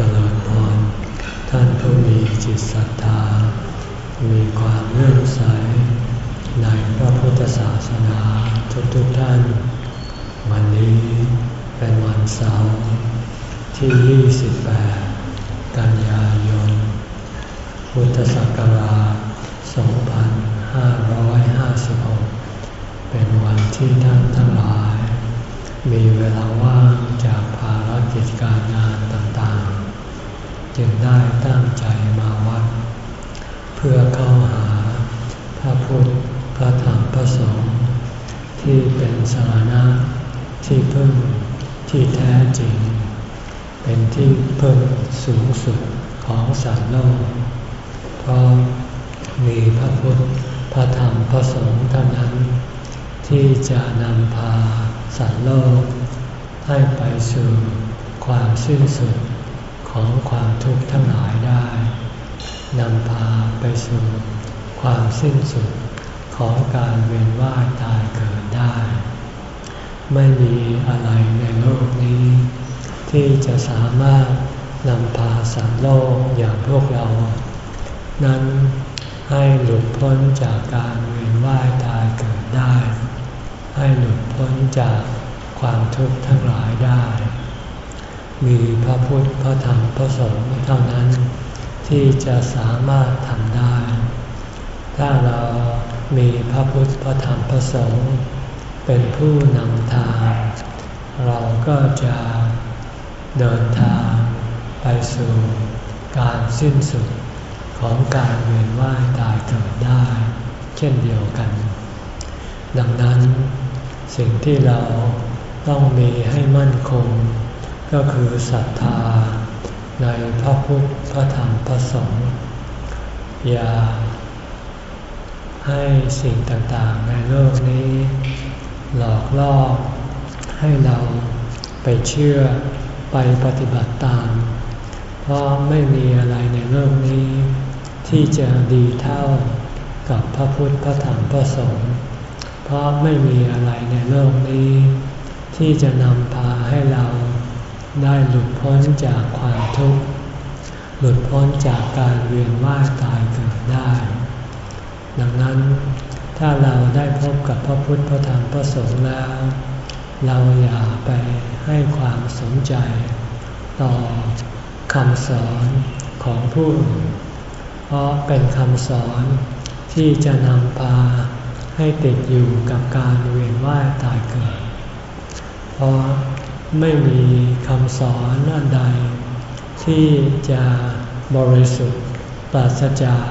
เจริญพรท่านผู้มีจิตศรัทธา มีความเลื่อมใส ในพระพุทธศาสนาทุกๆทท่าน วันนี้เป็นวันเสาร์ที่ 28 กันยายน พุทธศักราช 2556 เป็นวันที่ท่านทั้งหลาย มีเวลาว่างจากภารกิจการงาน จึงได้ตั้งใจมาวัด เพื่อเข้าหาพระพุทธพระธรรมพระสงฆ์ที่เป็นสาระที่พึ่งที่แท้จริง เป็นที่พึ่งสูงสุดของสัตว์โลกเพราะมีพระพุทธพระธรรมพระสงฆ์เท่านั้น ที่จะนำพาสัตว์โลก ให้ไปสู่ความสิ้นสุด ของความทุกข์ทั้งหลายได้นำพาไปสู่ความสิ้นสุดของการเวียนว่ายตายเกิดได้ ไม่มีอะไรในโลกนี้ ที่จะสามารถนำพาสัตว์โลกอย่างพวกเรา นั้นให้หลุดพ้นจากการเวียนว่ายตายเกิดได้ ให้หลุดพ้นจากความทุกข์ทั้งหลายได้ มีพระพุทธ พระธรรม พระสงฆ์เท่านั้น ที่จะสามารถทำได้ ถ้าเรามีพระพุทธ พระธรรม พระสงฆ์เป็นผู้นำทาง เราก็จะเดินทางไปสู่การสิ้นสุดของการเวียนว่ายตายเกิดได้ เช่นเดียวกัน ดังนั้นสิ่งที่เราต้องมีให้มั่นคง ก็คือศรัทธา ในพระพุทธพระธรรมพระสงฆ์อย่าให้สิ่งต่างๆในโลกนี้ หลอกล่อให้เราไปเชื่อไปปฏิบัติตาม เพราะไม่มีอะไรในโลกนี้ ที่จะดีเท่ากับพระพุทธพระธรรมพระสงฆ์เพราะไม่มีอะไรในโลกนี้ ที่จะนำพาให้เรา ได้หลุดพ้นจากความทุกข์ หลุดพ้นจากการเวียนว่ายตายเกิดได้ ดังนั้นถ้าเราได้พบกับพระพุทธพระธรรมพระสงฆ์แล้ว เราอย่าไปให้ความสนใจ ต่อคำสอนของผู้อื่นเพราะเป็นคำสอนที่จะนำพาให้ติดอยู่กับการเวียนว่ายตายเกิด เพราะ ไม่มีคำสอนอันใด ที่จะบริสุทธิ์ปราศจาก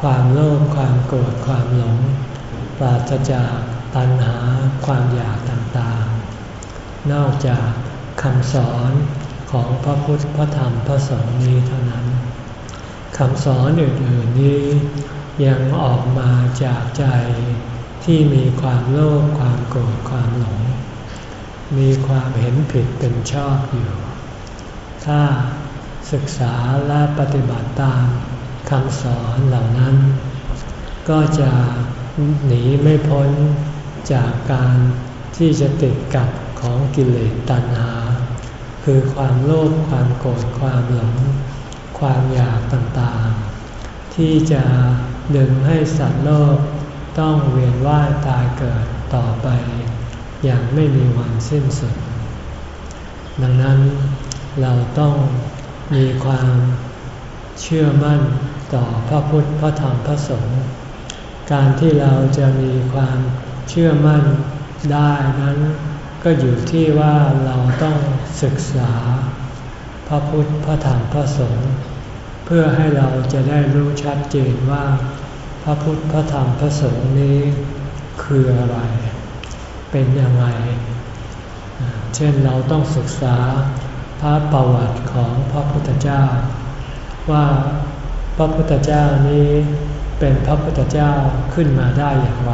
ความโลภความโกรธความหลง ปราศจากตัณหาความอยากต่างๆ นอกจากคำสอนของพระพุทธพระธรรมพระสงฆ์นี้เท่านั้นคำสอนอื่นๆนี้ยังออกมาจากใจที่มีความโลภความโกรธความหลง มีความเห็นผิดเป็นชอบอยู่ ถ้าศึกษาและปฏิบัติตามคำสอนเหล่านั้น ก็จะหนีไม่พ้นจากการที่จะติดกับของกิเลสตัณหา คือความโลภความโกรธความหลง ความอยากต่างๆ ที่จะดึงให้สัตว์โลกต้องเวียนว่ายตายเกิดต่อไป อย่างไม่มีวันสิ้นสุด ดังนั้นเราต้องมีความเชื่อมั่นต่อพระพุทธพระธรรมพระสงฆ์การที่เราจะมีความเชื่อมั่นได้นั้นก็อยู่ที่ว่าเราต้องศึกษา พระพุทธพระธรรมพระสงฆ์เพื่อให้เราจะได้รู้ชัดเจนว่า พระพุทธพระธรรมพระสงฆ์นี้คืออะไร เป็นยังไงเช่นเราต้องศึกษาพระประวัติของพระพุทธเจ้า ว่าพระพุทธเจ้านี้เป็นพระพุทธเจ้าขึ้นมาได้อย่างไร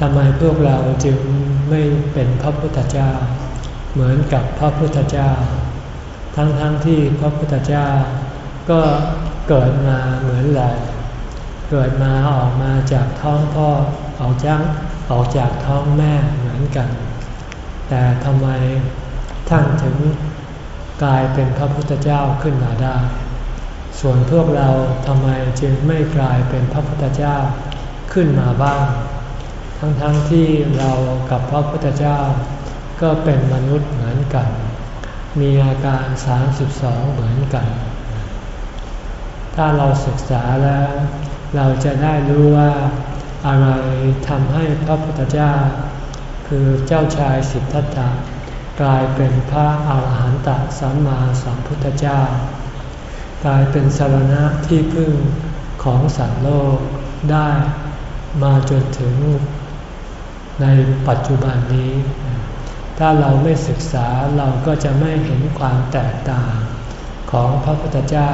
ทำไมพวกเราจึงไม่เป็นพระพุทธเจ้า เหมือนกับพระพุทธเจ้า ทั้งๆทที่พระพุทธเจ้า ก็เกิดมาเหมือนเรา เกิดมาออกมาจากท้องพ่อออกจาก ออกจากท้องแม่เหมือนกัน แต่ทำไมท่านถึงกลายเป็นพระพุทธเจ้าขึ้นมาได้ ส่วนพวกเราทำไมจึงไม่กลายเป็นพระพุทธเจ้าขึ้นมาบ้าง ทั้งๆทที่เรากับพระพุทธเจ้า ก็เป็นมนุษย์เหมือนกัน มีอาการ 32 เหมือนกัน ถ้าเราศึกษาแล้ว เราจะได้รู้ว่า อะไรทำให้พระพุทธเจ้า คือเจ้าชายสิทธัตถะกลายเป็นพระอาหารหันตสัมมาสัมพุทธเจ้า กลายเป็นสารณะที่พึ่งของสัตว์โลกได้มาจนถึงในปัจจุบันนี้ ถ้าเราไม่ศึกษาเราก็จะไม่เห็นความแตกต่างของพระพุทธเจ้า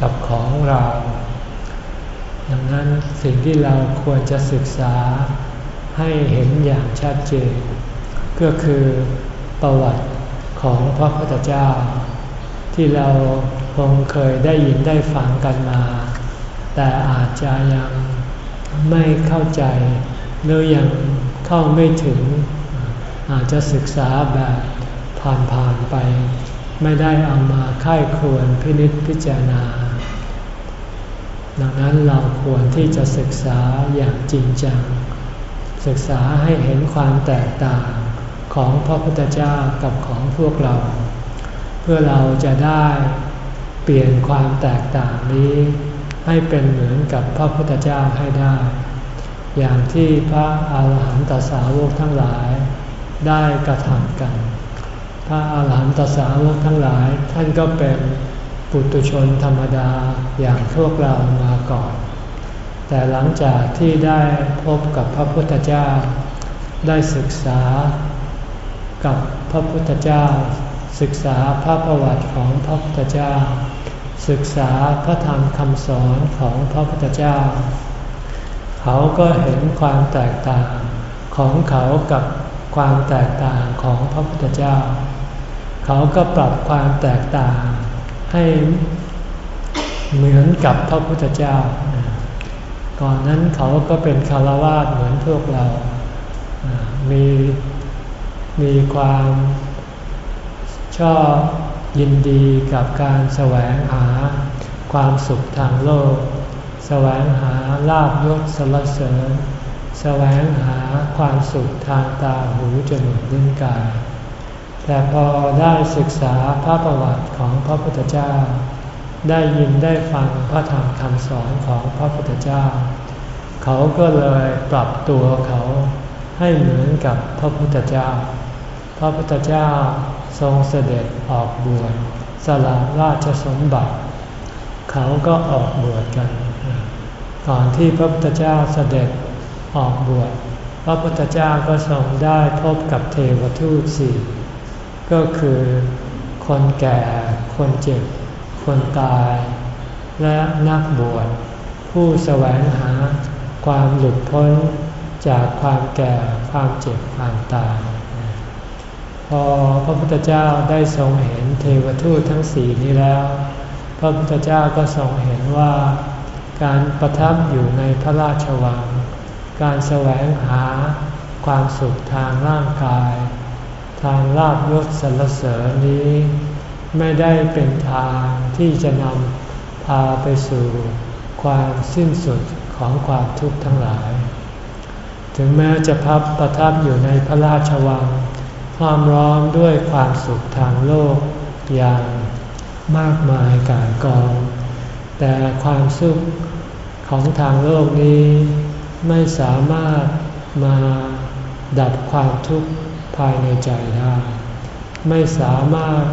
กับของเรา ดังนั้นสิ่งที่เราควรจะศึกษาให้เห็นอย่างชัดเจน ก็คือประวัติของพระพุทธเจ้า ที่เราคงเคยได้ยินได้ฟังกันมา แต่อาจจะยังไม่เข้าใจ หรือยังเข้าไม่ถึง อาจจะศึกษาแบบผ่านๆไป ไม่ได้เอามาค่ายควรพินิจพิจารณา ดังนั้นเราควรที่จะศึกษาอย่างจริงจัง ศึกษาให้เห็นความแตกต่างของพระพุทธเจ้ากับของพวกเรา เพื่อเราจะได้เปลี่ยนความแตกต่างนี้ ให้เป็นเหมือนกับพระพุทธเจ้าให้ได้ อย่างที่พระอาหารหันตสาวกทั้งหลายได้กระทำกัน พระอาหารหันตสาวกทั้งหลายท่านก็เป็น ปุตุชนธรรมดาอย่างพวกเรามาก่อน แต่หลังจากที่ได้พบกับพระพุทธเจ้า ได้ศึกษากับพระพุทธเจ้า ศึกษาพระประวัติของพระพุทธเจ้า ศึกษาพระธรรมคำสอนของพระพุทธเจ้า เขาก็เห็นความแตกต่างของเขากับความแตกต่างของพระพุทธเจ้า เขาก็ปรับความแตกต่าง ให้เหมือนกับพระพุทธเจ้า ก่อนนั้นเขาก็เป็นคารวาสเหมือนพวกเรา มีมีความชอบยินดีกับการแสวงหาความสุขทางโลก แสวงหาลาบยศสรรเสริญ แสวงหาความสุขทางตาหูจมูกลิ้นกาย แต่พอได้ศึกษาพระประวัติของพระพุทธเจ้า ได้ยินได้ฟังพระธรรมคำสอนของพระพุทธเจ้า เขาก็เลยปรับตัวเขาให้เหมือนกับพระพุทธเจ้า พระพุทธเจ้าทรงเสด็จออกบวชสละราชสมบัติ เขาก็ออกบวชกัน ก่อนที่พระพุทธเจ้าเสด็จออกบวช พระพุทธเจ้าก็ทรงได้พบกับเทวทูตสี่ ก็คือคนแก่ คนเจ็บ คนตาย และนักบวชผู้แสวงหาความหลุดพ้นจากความแก่ความเจ็บความตาย พอพระพุทธเจ้าได้ทรงเห็นเทวทูตทั้งสี่นี้แล้ว พระพุทธเจ้าก็ทรงเห็นว่า การประทับอยู่ในพระราชวัง การแสวงหาความสุขทางร่างกายางลาบยศสรรเสริญนี้ ไม่ได้เป็นทางที่จะนำพาไปสู่ความสิ้นสุดของความทุกข์ทั้งหลาย ถึงแม้จะพับประทับอยู่ในพระราชวังความร้อมด้วยความสุขทางโลกอย่างมากมายกายกอง แต่ความสุขของทางโลกนี้ ไม่สามารถมาดับความทุกข์ ภายในใจได้ ไม่สามารถ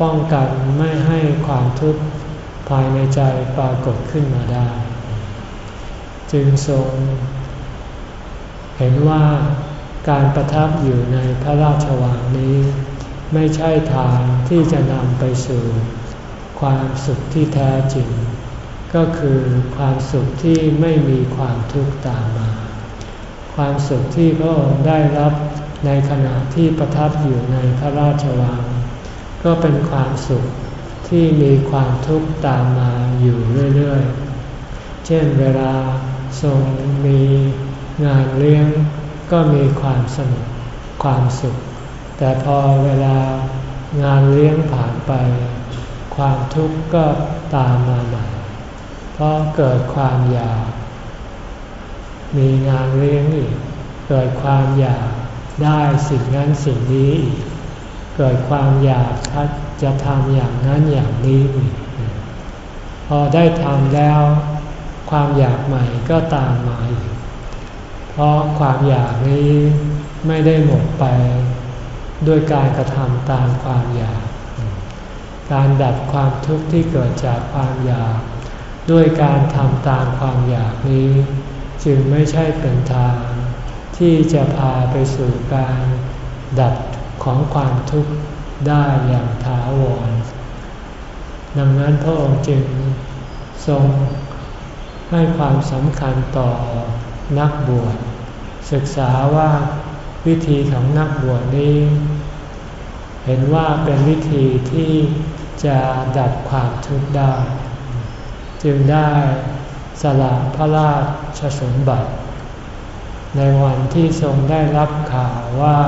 ป้องกันไม่ให้ความทุกข์ภายในใจปรากฏขึ้นมาได้ จึงทรงเห็นว่าการประทับอยู่ในพระราชวังนี้ ไม่ใช่ทางที่จะนำไปสู่ ความสุขที่แท้จริง ก็คือความสุขที่ไม่มีความทุกข์ตามมา ความสุขที่พระองค์ได้รับ ในขณะที่ประทับอยู่ในพระราชวัง ก็เป็นความสุขที่มีความทุกข์ตามมาอยู่เรื่อยๆ เช่นเวลาทรงมีงานเลี้ยงก็มีความสนุกความสุข แต่พอเวลางานเลี้ยงผ่านไป ความทุกข์ก็ตามมาใหม่เพราะเกิดความอยาก มีงานเลี้ยงอีก เกิดความอยาก ได้สิ่งนั้นสิ่งนี้ เกิดความอยากจะทำอย่างนั้นอย่างนี้ พอได้ทำแล้ว ความอยากใหม่ก็ตามมาอีกเพราะความอยากนี้ไม่ได้หมดไปด้วยการกระทำตามความอยาก การดับความทุกข์ที่เกิดจากความอยาก ด้วยการทำตามความอยากนี้ จึงไม่ใช่เป็นทาง ที่จะพาไปสู่การดับของความทุกข์ได้อย่างถาวร ดังนั้นพระองค์จึงทรงให้ความสำคัญต่อนักบวช ศึกษาว่าวิธีของนักบวชนี้ เห็นว่าเป็นวิธีที่จะดับความทุกข์ได้ จึงได้สละพระราชสมบัติ ในวันที่ทรงได้รับข่าวว่า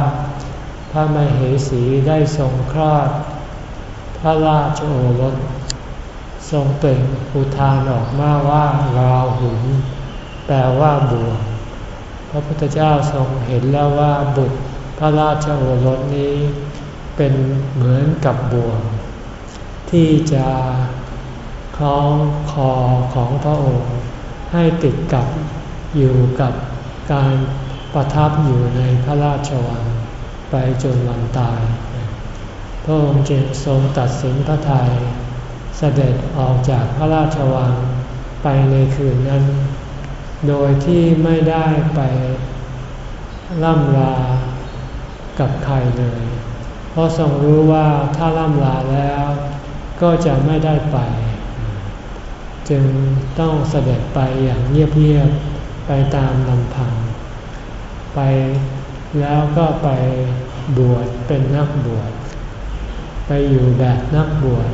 พระมเหสีได้ทรงคลอด พระราชโอรส ทรงเปล่งอุทานออกมาว่าราหุนแปลว่าบวงพระพุทธเจ้าทรงเห็นแล้วว่าบุตรพระราชโอรสนี้ เป็นเหมือนกับบ่วง ที่จะคล้องคอของพระองค์ ให้ติดกับอยู่กับ การประทับอยู่ในพระราชวังไปจนวันตาย พระองค์จึงทรงตัดสินพระทยัยเสด็จออกจากพระราชวังไปในคืนนั้น โดยที่ไม่ได้ไปล่ำลากับใครเลย เพราะทรงรู้ว่าถ้าล่ำลาแล้วก็จะไม่ได้ไป จึงต้องเสด็จไปอย่างเงียบๆไปตามลำพัง ไปแล้วก็ไปบวชเป็นนักบวชไปอยู่แบบนักบวช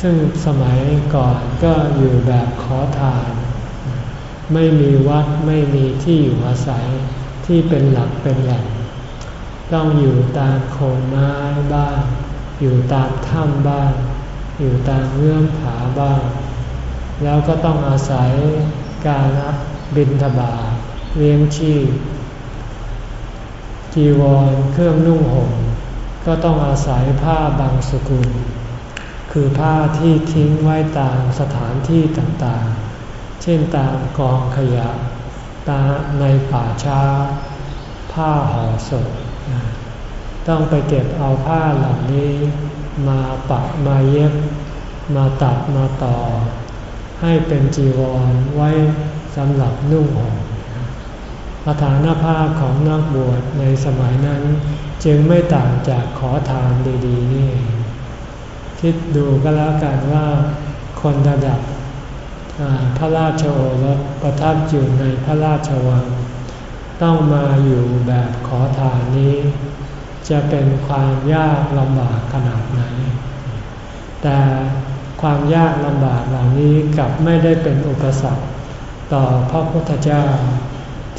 ซึ่งสมัยก่อนก็อยู่แบบขอทาน ไม่มีวัดไม่มีที่อยู่อาศัยที่เป็นหลักเป็นแหล่งต้องอยู่ตามโคนไม้บ้าง อยู่ตามถ้ำบ้าง อยู่ตามเงื่อมผาบ้าง แล้วก็ต้องอาศัยการบินทบาทเลี้ยงชีพ จีวรเครื่องนุ่งห่มก็ต้องอาศัยผ้าบางสกุล คือผ้าที่ทิ้งไว้ตามสถานที่ต่างๆ เช่นตามกองขยะ ตาในป่าช้า ผ้าห่อศพต้องไปเก็บเอาผ้าเหล่านี้มาปักมาเย็บ มาตัดมาต่อ ให้เป็นจีวรไว้สำหรับนุ่งห่ม สถานภาพของนักบวชในสมัยนั้น จึงไม่ต่างจากขอทานดีๆนี่ คิดดูก็แล้วกันว่าคนระดับพระราชโอรสประทับอยู่ในพระราชวัง ต้องมาอยู่แบบขอทานนี้ จะเป็นความยากลำบากขนาดไหน แต่ความยากลำบากเหล่านี้กลับไม่ได้เป็นอุปสรรคต่อพระพุทธเจ้า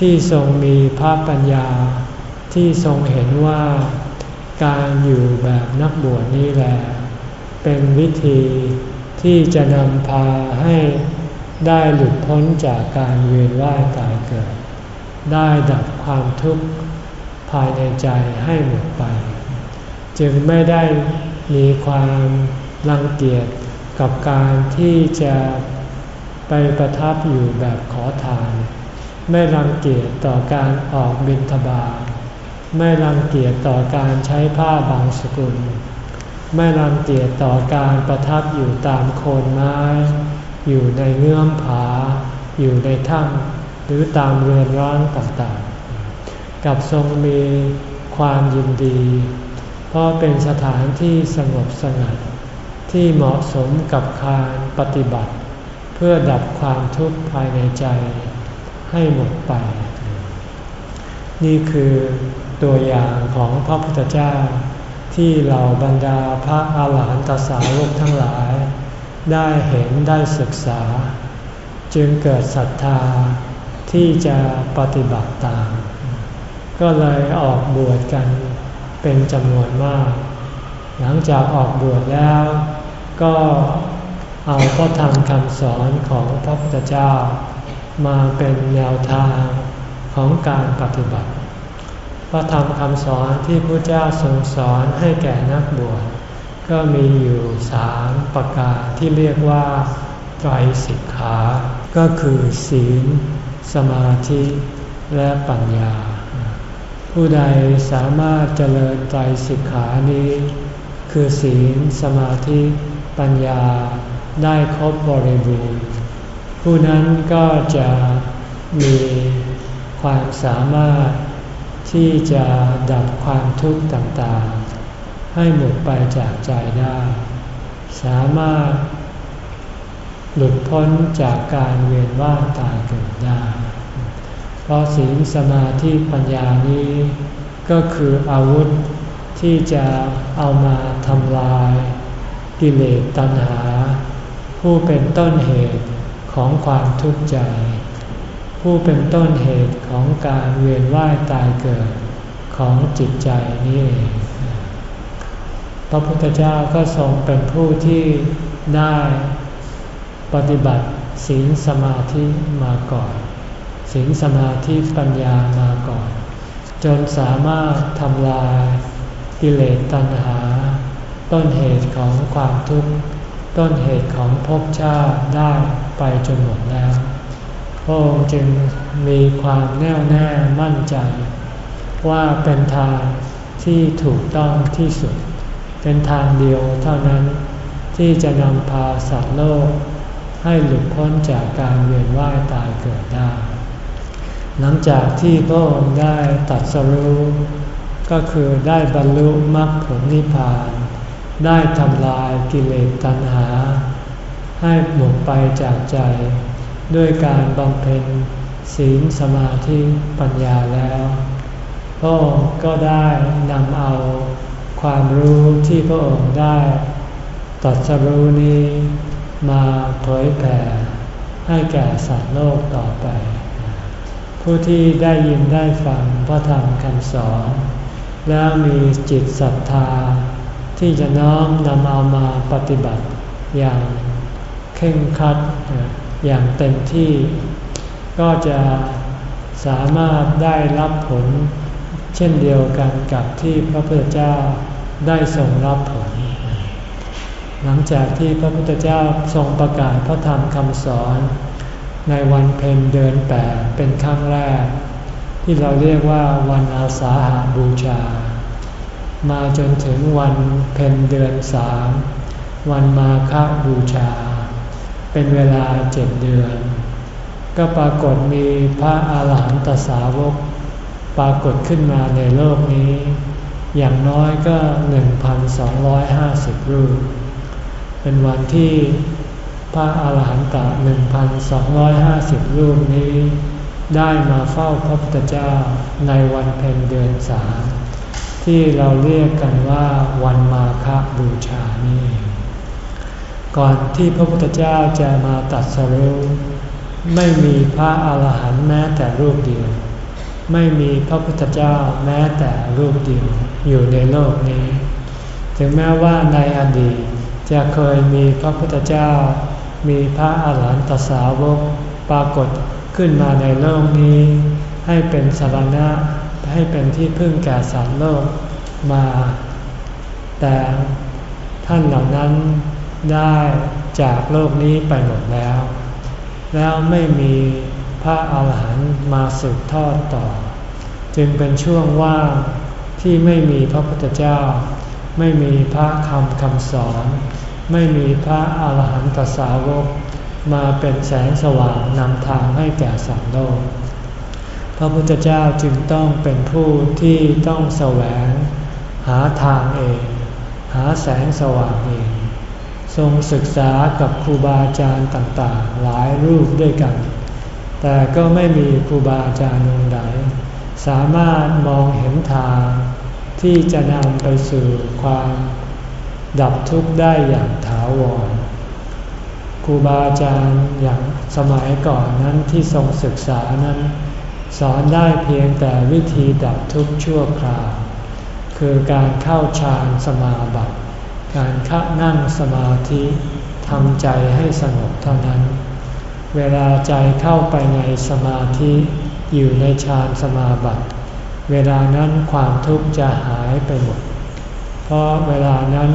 ที่ทรงมีพระปัญญา ที่ทรงเห็นว่าการอยู่แบบนักบวชนี้แหละเป็นวิธีที่จะนำพาให้ได้หลุดพ้นจากการเวียนว่ายตายเกิด ได้ดับความทุกข์ภายในใจให้หมดไป จึงไม่ได้มีความรังเกียจกับการที่จะไปประทับอยู่แบบขอทาน ไม่รังเกียจต่อการออกบิณฑบาตไม่รังเกียจต่อการใช้ผ้าบางสกุล ไม่รังเกียจต่อการประทับอยู่ตามโคนไม้ อยู่ในเงื่อมผา อยู่ในถ้ำหรือตามเรือนร้างต่างๆ กับทรงมีความยินดี เพราะเป็นสถานที่สงบสงัดที่เหมาะสมกับการปฏิบัติ เพื่อดับความทุกข์ภายในใจ ให้หมดไป นี่คือตัวอย่างของพระพุทธเจ้า ที่เหล่าบรรดาพระอาหารหันตสาวกทั้งหลาย ได้เห็นได้ศึกษา จึงเกิดศรัทธาที่จะปฏิบัติตาม ก็เลยออกบวชกันเป็นจำนวนมาก หลังจากออกบวชแล้ว ก็เอาพระธรรมคำสอนของพระพุทธเจ้า มาเป็นแนวทางของการปฏิบัติ พระธรรมคำสอนที่พระเจ้าทรงสอนให้แก่นักบวชก็มีอยู่สามประการที่เรียกว่าไตรสิกขา ก็คือศีล สมาธิและปัญญา ผู้ใดสามารถเจริญไตรสิกขานี้ คือศีล สมาธิ ปัญญาได้ครบบริบูรณ์ ผู้นั้นก็จะมีความสามารถที่จะดับความทุกข์ต่างๆ ให้หมดไปจากใจได้ สามารถหลุดพ้นจากการเวียนว่ายตายเกิดได้ เพราะศีลสมาธิปัญญานี้ ก็คืออาวุธที่จะเอามาทำลาย กิเลสตัณหา ผู้เป็นต้นเหตุ ของความทุกข์ใจ ผู้เป็นต้นเหตุของการเวียนว่ายตายเกิดของจิตใจนี่เองพระพุทธเจ้าก็ทรงเป็นผู้ที่ได้ปฏิบัติศีลสมาธิมาก่อน ศีลสมาธิปัญญามาก่อน จนสามารถทำลายกิเลสตัณหา ต้นเหตุของความทุกข์ ต้นเหตุของภพชาติได้ไปจนหมดแล้ว พระองค์จึงมีความแน่วแน่มั่นใจ ว่าเป็นทางที่ถูกต้องที่สุด เป็นทางเดียวเท่านั้นที่จะนำพาสัตว์โลก ให้หลุดพ้นจากการเวียนว่ายตายเกิดได้ หลังจากที่พระองค์ได้ตัดสรู้ก็คือได้บรรลุมรรคผลนิพพาน ได้ทำลายกิเลสตัณหา ให้หมดไปจากใจ ด้วยการบำเพ็ญศีลสมาธิปัญญาแล้วพระองค์ก็ได้นำเอาความรู้ที่พระองค์ได้ตัดสรู้นี้มาเผยแผ่ให้แก่สัตว์โลกต่อไป ผู้ที่ได้ยินได้ฟังพระธรรมคำสอน แล้วมีจิตศรัทธา ที่จะน้อมนำเอามาปฏิบัติอย่างเข่งคัดอย่างเต็มที่ ก็จะสามารถได้รับผล เช่นเดียวกันกับที่พระพุทธเจ้าได้ทรงรับผล หลังจากที่พระพุทธเจ้าทรงประกาศพระธรรมคำสอน ในวันเพ็ญเดือนแปดเป็นครั้งแรก ที่เราเรียกว่าวันอาสาหาบูชา มาจนถึงวันเพ็ญเดือนสามวันมาฆบูชา เป็นเวลาเจ็ดเดือน ก็ปรากฏมีพระอาหารหันตสาวก ปรากฏขึ้นมาในโลกนี้ อย่างน้อยก็ 1,250 รูป เป็นวันที่พระอาหารหันตะ1,250 รูปนี้ ได้มาเฝ้าพระพุทธเจ้าในวันเพ็ญเดือนสาม ที่เราเรียกกันว่าวันมาฆบูชานี่ ก่อนที่พระพุทธเจ้าจะมาตัดสรุไม่มีพระอาหารหันต์แม้แต่รูปเดียว ไม่มีพระพุทธเจ้าแม้แต่รูปเดียวอยู่ในโลกนี้ ถึงแม้ว่าในอดีตจะเคยมีพระพุทธเจ้า มีพระอาหารหันตสาวกปรากฏขึ้นมาในโลกนี้ ให้เป็นสารณะ ให้เป็นที่พึ่งแก่สารโลกมา แต่ท่านเหล่านั้นได้จากโลกนี้ไปหมดแล้ว แล้วไม่มีพระอาหารหันต์มาสืบทอดต่อ จึงเป็นช่วงว่างที่ไม่มีพระพุทธเจ้า ไม่มีพระคำคำสอน ไม่มีพระอาหารหันตสาวก มาเป็นแสงสว่างนำทางให้แก่สัตว์โลก ระพุทธเจ้าจึงต้องเป็นผู้ที่ต้องแสวง หาทางเอง หาแสงสว่างเอง ทรงศึกษากับครูบาอาจารย์ต่างๆ หลายรูปด้วยกัน แต่ก็ไม่มีครูบาอาจารย์องค์ใดสามารถมองเห็นทาง ที่จะนำไปสู่ความดับทุกข์ได้อย่างถาวรครูบาอาจารย์อย่างสมัยก่อนนั้นที่ทรงศึกษานั้น สอนได้เพียงแต่วิธีดับทุกข์ชั่วคราว คือการเข้าฌานสมาบัติการขนั่งสมาธิทำใจให้สงบเท่านั้น เวลาใจเข้าไปในสมาธิอยู่ในฌานสมาบัติ เวลานั้นความทุกข์จะหายไปหมด เพราะเวลานั้น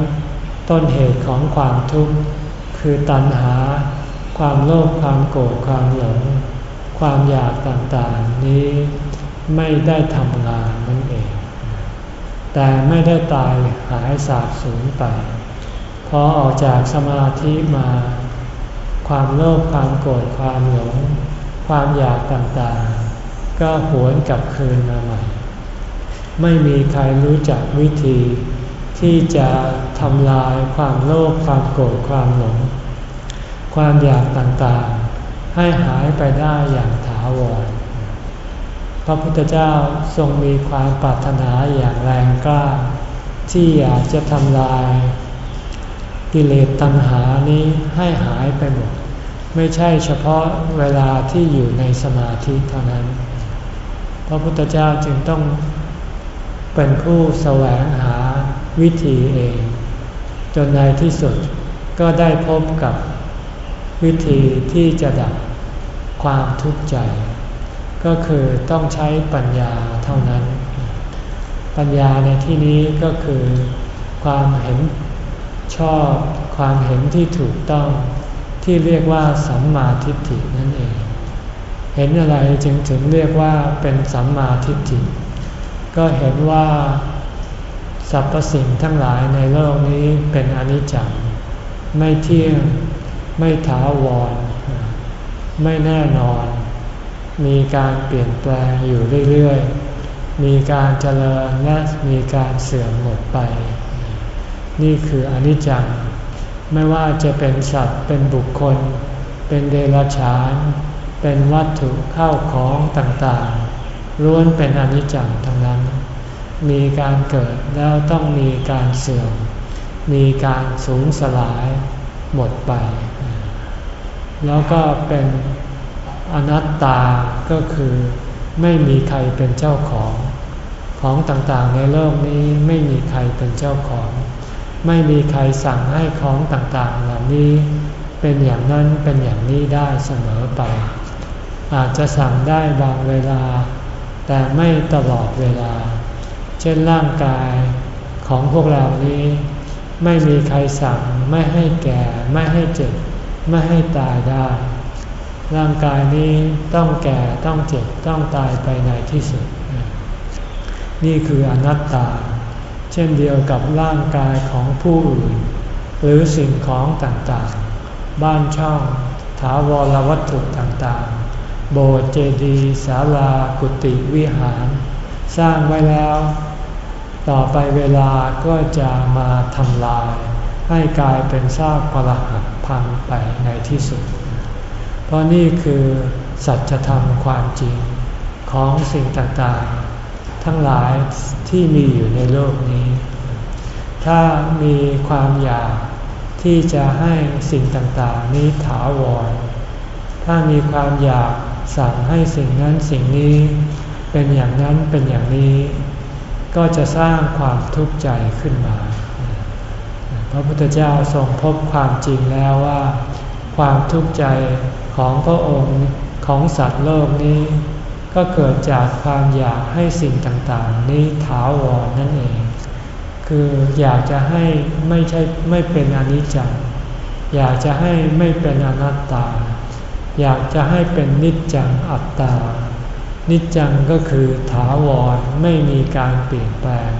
ต้นเหตุของความทุกข์คือตัณหา ความโลภความโกรธความหลง ความอยากต่างๆนี้ไม่ได้ทำงานนั่นเอง แต่ไม่ได้ตายหายสาบสูญไป พอออกจากสมาธิมา ความโลภความโกรธความหลง ความอยากต่างๆ ก็หวนกลับคืนมาใหม่ ไม่มีใครรู้จักวิธีที่จะทำลายความโลภความโกรธความหลง ความอยากต่างๆ ให้หายไปได้อย่างถาวร พระพุทธเจ้าทรงมีความปรารถนาอย่างแรงกล้า ที่อยากจะทำลาย กิเลสตัณหานี้ให้หายไปหมด ไม่ใช่เฉพาะเวลาที่อยู่ในสมาธิเท่านั้น พระพุทธเจ้าจึงต้องเป็นผู้แสวงหาวิธีเอง จนในที่สุดก็ได้พบกับ วิธีที่จะดับความทุกข์ใจ ก็คือต้องใช้ปัญญาเท่านั้น ปัญญาในที่นี้ก็คือความเห็นชอบความเห็นที่ถูกต้องที่เรียกว่าสัมมาทิฏฐินั่นเอง เห็นอะไรจึงถึงเรียกว่าเป็นสัมมาทิฏฐิ ก็เห็นว่าสรรพสิ่งทั้งหลายในโลกนี้เป็นอนิจจ์ไม่เที่ยง ไม่ถาวร ไม่แน่นอน มีการเปลี่ยนแปลงอยู่เรื่อยๆ มีการเจริญและมีการเสื่อมหมดไป นี่คืออนิจจัง ไม่ว่าจะเป็นสัตว์เป็นบุคคล เป็นเดรัจฉาน เป็นวัตถุเข้าของต่างๆล้วนเป็นอนิจจังทั้งนั้น มีการเกิดแล้วต้องมีการเสื่อม มีการสูญสลายหมดไป แล้วก็เป็นอนัตตาก็คือไม่มีใครเป็นเจ้าของ ของต่างๆในโลกนี้ไม่มีใครเป็นเจ้าของ ไม่มีใครสั่งให้ของต่างๆเหล่านี้เป็นอย่างนั้นเป็นอย่างนี้ได้เสมอไป อาจจะสั่งได้บางเวลา แต่ไม่ตลอดเวลา เช่นร่างกายของพวกเรานี้ ไม่มีใครสั่งไม่ให้แก่ไม่ให้เจ็บ ไม่ให้ตายได้ ร่างกายนี้ต้องแก่ต้องเจ็บต้องตายไปในที่สุด นี่คืออนัตตา เช่นเดียวกับร่างกายของผู้อื่น หรือสิ่งของต่างๆ บ้านช่องถาวรวัตถุต่างๆ โบสถ์เจดีย์ศาลากุฏิวิหาร สร้างไว้แล้ว ต่อไปเวลาก็จะมาทำลาย ให้กลายเป็นซากปรักหัก พังไปในที่สุด เพราะนี่คือสัจธรรมความจริงของสิ่งต่างๆ ทั้งหลายที่มีอยู่ในโลกนี้ ถ้ามีความอยากที่จะให้สิ่งต่างๆ นี้ถาวร ถ้ามีความอยากสั่งให้สิ่งนั้นสิ่งนี้ เป็นอย่างนั้นเป็นอย่างนี้ ก็จะสร้างความทุกข์ใจขึ้นมา พระพุทธเจ้าทรงพบความจริงแล้วว่า ความทุกข์ใจของพระองค์ของสัตว์โลกนี้ ก็เกิดจากความอยากให้สิ่งต่างๆ นี้ถาวรนั่นเอง คืออยากจะให้ไม่ใช่ไม่เป็นอนิจจังอยากจะให้ไม่เป็นอนัตตา อยากจะให้เป็นนิจจังอัตตา นิจจังก็คือถาวรไม่มีการเปลี่ยนแปลง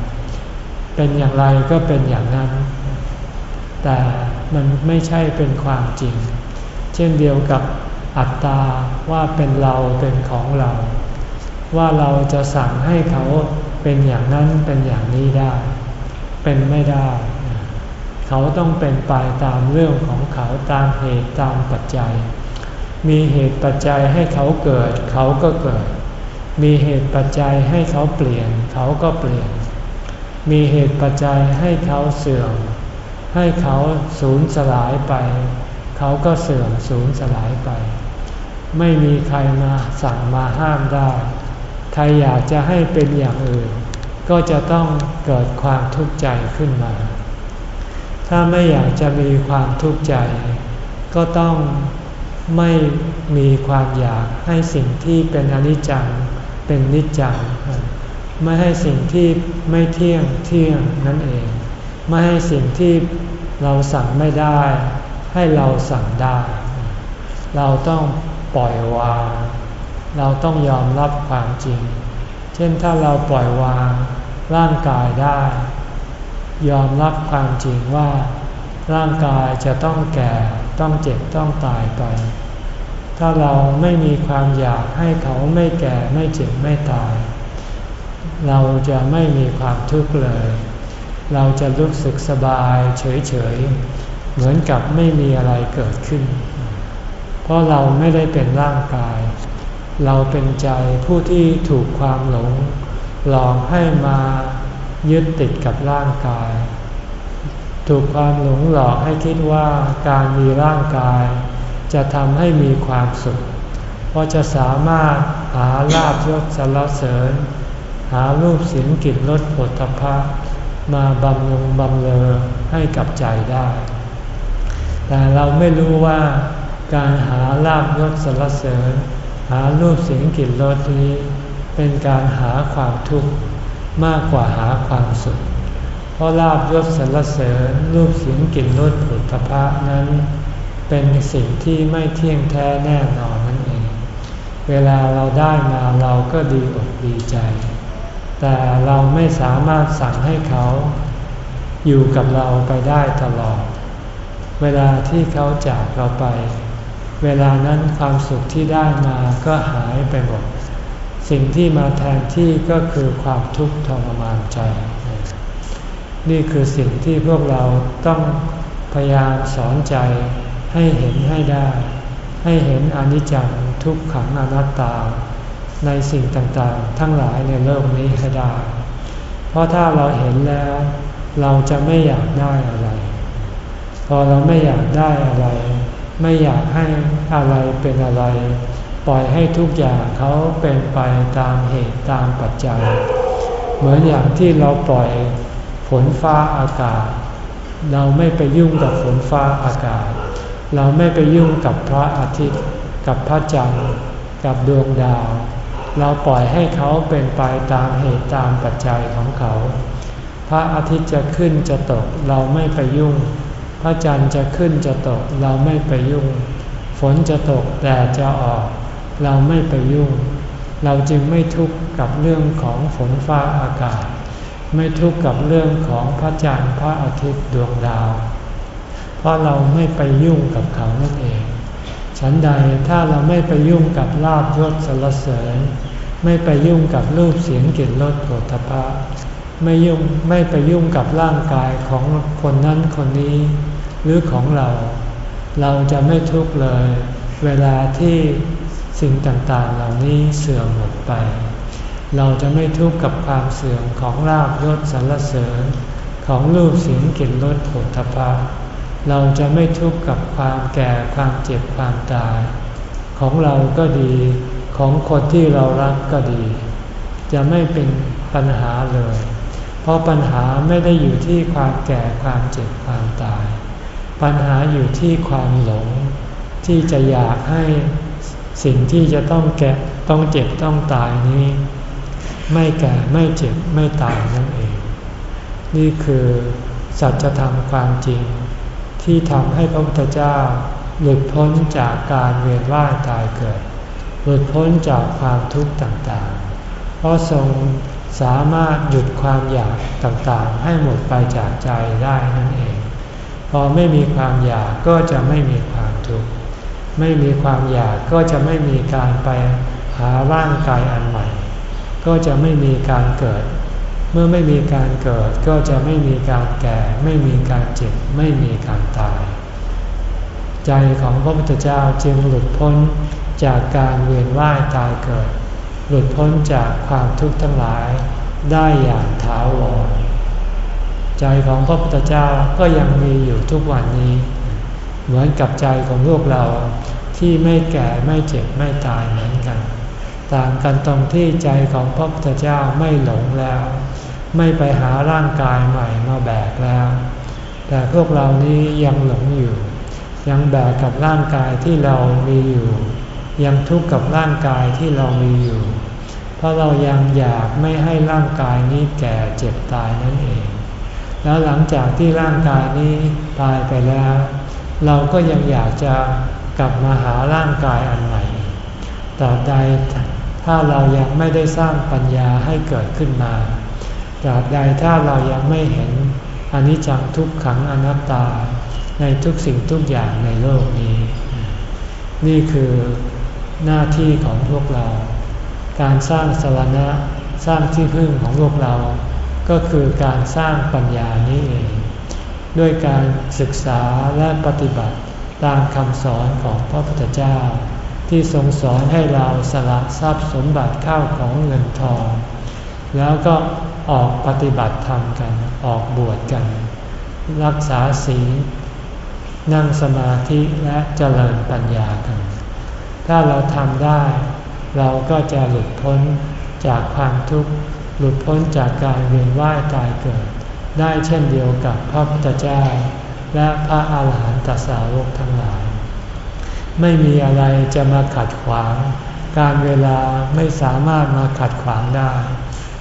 เป็นอย่างไรก็เป็นอย่างนั้น แต่มันไม่ใช่เป็นความจริง เช่นเดียวกับอัตตาว่าเป็นเราเป็นของเรา ว่าเราจะสั่งให้เขาเป็นอย่างนั้นเป็นอย่างนี้ได้ เป็นไม่ได้ เขาต้องเป็นไปตามเรื่องของเขาตามเหตุตามปัจจัย มีเหตุปัจจัยให้เขาเกิด เขาก็เกิด มีเหตุปัจจัยให้เขาเปลี่ยน เขาก็เปลี่ยน มีเหตุปัจจัยให้เขาเสื่อม ให้เขาสูญสลายไป เขาก็เสื่อมสูญสลายไป ไม่มีใครมาสั่งมาห้ามได้ ใครอยากจะให้เป็นอย่างอื่น ก็จะต้องเกิดความทุกข์ใจขึ้นมา ถ้าไม่อยากจะมีความทุกข์ใจ ก็ต้องไม่มีความอยากให้สิ่งที่เป็นอนิจจังเป็นนิจจัง ไม่ให้สิ่งที่ไม่เที่ยงเที่ยงนั่นเอง ไม่ให้สิ่งที่เราสั่งไม่ได้ ให้เราสั่งได้ เราต้องปล่อยวาง เราต้องยอมรับความจริง เช่นถ้าเราปล่อยวางร่างกายได้ ยอมรับความจริงว่า ร่างกายจะต้องแก่ต้องเจ็บต้องตายไป ถ้าเราไม่มีความอยากให้เขาไม่แก่ไม่เจ็บไม่ตาย เราจะไม่มีความทุกข์เลย เราจะรู้สึกสบายเฉยๆ เหมือนกับไม่มีอะไรเกิดขึ้น เพราะเราไม่ได้เป็นร่างกาย เราเป็นใจผู้ที่ถูกความหลง หลอกให้มายึดติดกับร่างกาย ถูกความหลงหลอกให้คิดว่าการมีร่างกาย จะทำให้มีความสุข เพราะจะสามารถหาลาบยศสรรเสริญ หารูปเสียงกลิ่นรสผลตภะ มาบำรุงบำเลอให้กับใจได้ แต่เราไม่รู้ว่าการหาลาบยศสรรเสริญ หารูปเสียงกลิ่นรสนี้ เป็นการหาความทุกข์มากกว่าหาความสุข เพราะลาบยศสรรเสริญรูปเสียงกลิ่นรสผลตภะนั้น เป็นสิ่งที่ไม่เที่ยงแท้แน่นอนนั่นเอง เวลาเราได้มาเราก็ดีอกดีใจ แต่เราไม่สามารถสั่งให้เขาอยู่กับเราไปได้ตลอด เวลาที่เขาจากเราไป เวลานั้นความสุขที่ได้มาก็หายไปหมด สิ่งที่มาแทนที่ก็คือความทุกข์ทรมานใจ นี่คือสิ่งที่พวกเราต้องพยายามสอนใจให้เห็นให้ได้ ให้เห็นอนิจจังทุกขังอนัตตา ในสิ่งต่างๆ ทั้งหลายในโลกนี้ให้ได้ เพราะถ้าเราเห็นแล้ว เราจะไม่อยากได้อะไร พอเราไม่อยากได้อะไร ไม่อยากให้อะไรเป็นอะไร ปล่อยให้ทุกอย่างเขาเป็นไปตามเหตุตามปัจจัย เหมือนอย่างที่เราปล่อยฝนฟ้าอากาศ เราไม่ไปยุ่งกับฝนฟ้าอากาศ เราไม่ไปยุ่งกับพระอาทิตย์ กับพระจันทร์ กับดวงดาว เราปล่อยให้เขาเป็นไปตามเหตุตามปัจจัยของเขา พระอาทิตย์จะขึ้นจะตกเราไม่ไปยุ่ง พระจันทร์จะขึ้นจะตกเราไม่ไปยุ่ง ฝนจะตกแดดจะออก เราไม่ไปยุ่ง เราจึงไม่ทุกข์กับเรื่องของฝนฟ้าอากาศ ไม่ทุกข์กับเรื่องของพระจันทร์พระอาทิตย์ดวงดาว เพราะเราไม่ไปยุ่งกับเขานั่นเอง ฉันใดถ้าเราไม่ไปยุ่งกับลาบยศสรรเสริญ ไม่ไปยุ่งกับรูปเสียงกลิ่นรสโผฏฐะไม่ยุ่งไม่ไปยุ่งกับร่างกายของคนนั้นคนนี้ หรือของเรา เราจะไม่ทุกข์เลย เวลาที่สิ่งต่างๆเหล่านี้เสื่อมหมดไป เราจะไม่ทุกข์กับความเสื่อมของลาบยศสรรเสริญ ของรูปเสียงกลิ่นรสผลทพะ เราจะไม่ทุกข์กับความแก่ความเจ็บความตาย ของเราก็ดีของคนที่เรารักก็ดี จะไม่เป็นปัญหาเลย เพราะปัญหาไม่ได้อยู่ที่ความแก่ความเจ็บความตาย ปัญหาอยู่ที่ความหลง ที่จะอยากให้สิ่งที่จะต้องแก่ต้องเจ็บต้องตายนี้ ไม่แก่ไม่เจ็บไม่ตายนั่นเอง นี่คือสัจธรรมความจริง ที่ทำให้พระพุทธเจ้า หลุดพ้นจากการเวียนว่ายตายเกิด หลุดพ้นจากความทุกข์ต่างๆ เพราะทรงสามารถหยุดความอยากต่างๆ ให้หมดไปจากใจได้นั่นเอง พอไม่มีความอยากก็จะไม่มีความทุกข์ไม่มีความอยากก็จะไม่มีการไปหาร่างกายอันใหม่ ก็จะไม่มีการเกิด เมื่อไม่มีการเกิดก็จะไม่มีการแก่ ไม่มีการเจ็บ ไม่มีการตาย ใจของพระพุทธเจ้าจึงหลุดพ้นจากการเวียนว่ายตายเกิด หลุดพ้นจากความทุกข์ทั้งหลายได้อย่างถาวรใจของพระพุทธเจ้าก็ยังมีอยู่ทุกวันนี้ เหมือนกับใจของพวกเราที่ไม่แก่ไม่เจ็บไม่ตายเหมือนกัน ต่างกันตรงที่ใจของพระพุทธเจ้าไม่หลงแล้ว ไม่ไปหาร่างกายใหม่มาแบกแล้ว แต่พวกเรานี้ยังหลงอยู่ ยังแบกกับร่างกายที่เรามีอยู่ ยังทุกข์กับร่างกายที่เรามีอยู่ เพราะเรายังอยากไม่ให้ร่างกายนี้แก่เจ็บตายนั่นเอง แล้วหลังจากที่ร่างกายนี้ตายไปแล้ว เราก็ยังอยากจะกลับมาหาร่างกายอันใหม่ตราบใดถ้าเรายังไม่ได้สร้างปัญญาให้เกิดขึ้นมา ตราบใดถ้าเรายังไม่เห็นอนิจจังทุกขังอนัตตาในทุกสิ่งทุกอย่างในโลกนี้ นี่คือหน้าที่ของพวกเรา การสร้างสรณะสร้างที่พึ่งของพวกเรา ก็คือการสร้างปัญญานี้เองด้วยการศึกษาและปฏิบัติตามคำสอนของพระพุทธเจ้า ที่ทรงสอนให้เราสละทรัพย์สมบัติเข้าของเงินทอง แล้วก็ ออกปฏิบัติธรรมกัน ออกบวชกัน รักษาศีลนั่งสมาธิและเจริญปัญญากัน ถ้าเราทำได้ เราก็จะหลุดพ้นจากความทุกข์ หลุดพ้นจากการเวียนว่ายตายเกิด ได้เช่นเดียวกับพระพุทธเจ้า และพระอาหารหันตสาวกทั้งหลาย ไม่มีอะไรจะมาขัดขวาง การเวลาไม่สามารถมาขัดขวางได้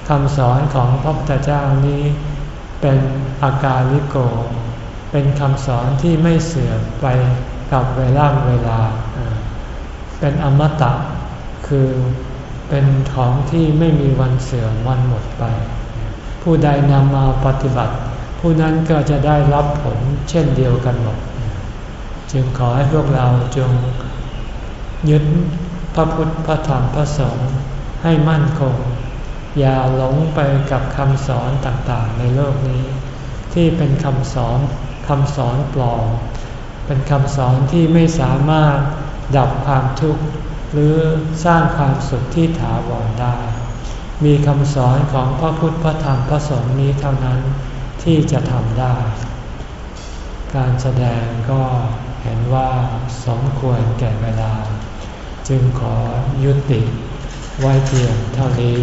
คำสอนของพระพุทธเจ้านี้ เป็นอาการลิโก เป็นคำสอนที่ไม่เสื่อมไปกับเวลาเวลา เป็นอมตะ คือเป็นของที่ไม่มีวันเสื่อมวันหมดไป ผู้ใดนำมาปฏิบัติ ผู้นั้นก็จะได้รับผลเช่นเดียวกันหมด จึงขอให้พวกเราจงยึดพระพุทธพระธรรมพระสงฆ์ให้มั่นคง อย่าหลงไปกับคำสอนต่างๆ ในโลกนี้ ที่เป็นคำสอนคำสอนปลอม เป็นคำสอนที่ไม่สามารถดับความทุกข์หรือสร้างความสุขที่ถาวรได้ มีคำสอนของพระพุทธพระธรรมพระสงฆ์นี้เท่านั้นที่จะทำได้ การแสดงก็เห็นว่าสมควรแก่เวลา จึงขอยุติไว้เพียงเท่านี้